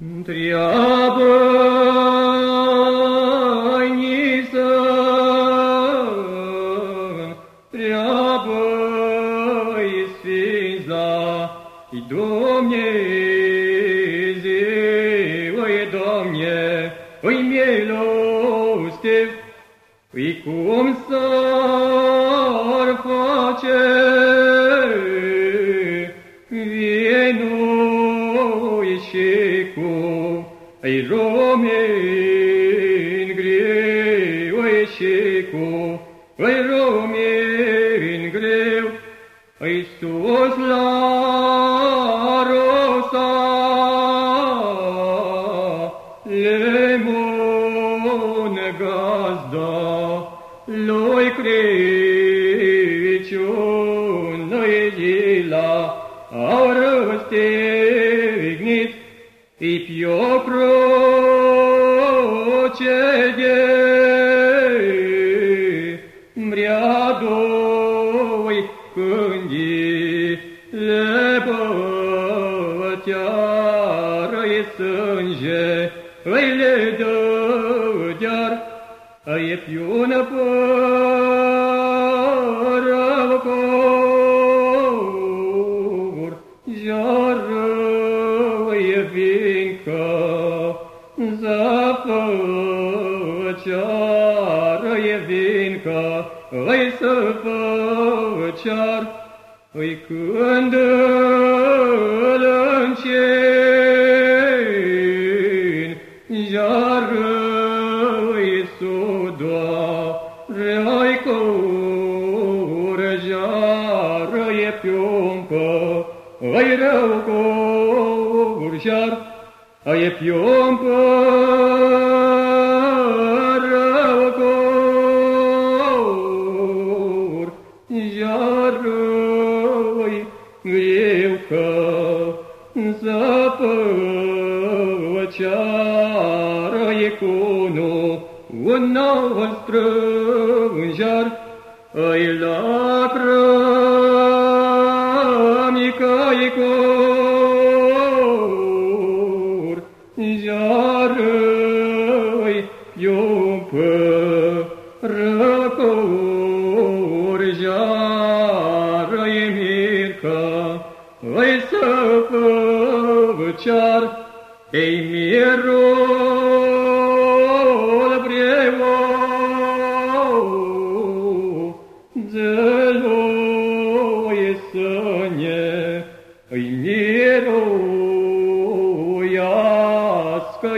Întreabă-i să, întreabă-i Sfința, i Dumnezeu, îi Domne, îi milostiv, îi cum s-ar face îi romin greu, îi și cum îi romin greu, îi sus la rosa, lemon gazda, lui Criciun, noi la au răstignit, पियो प्रो मो कुंजो तुंझो जार पियो न प zăpăceară e vincă, îi să făcear, îi când îl încin, jară îi sudoare, ai curgeară e piumpă, îi rău curgear, ai piumpă, zapăceară e cu nu, un nou strânjar, îi lacră mică e cor, iar îi pior. Făcear, ei mirul breu, zeloi săne, îi miruiască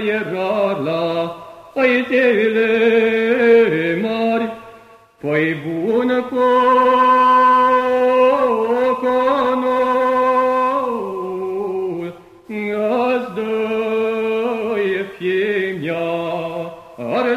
erala, îi tele mari, păi bună coconul, pe mea, are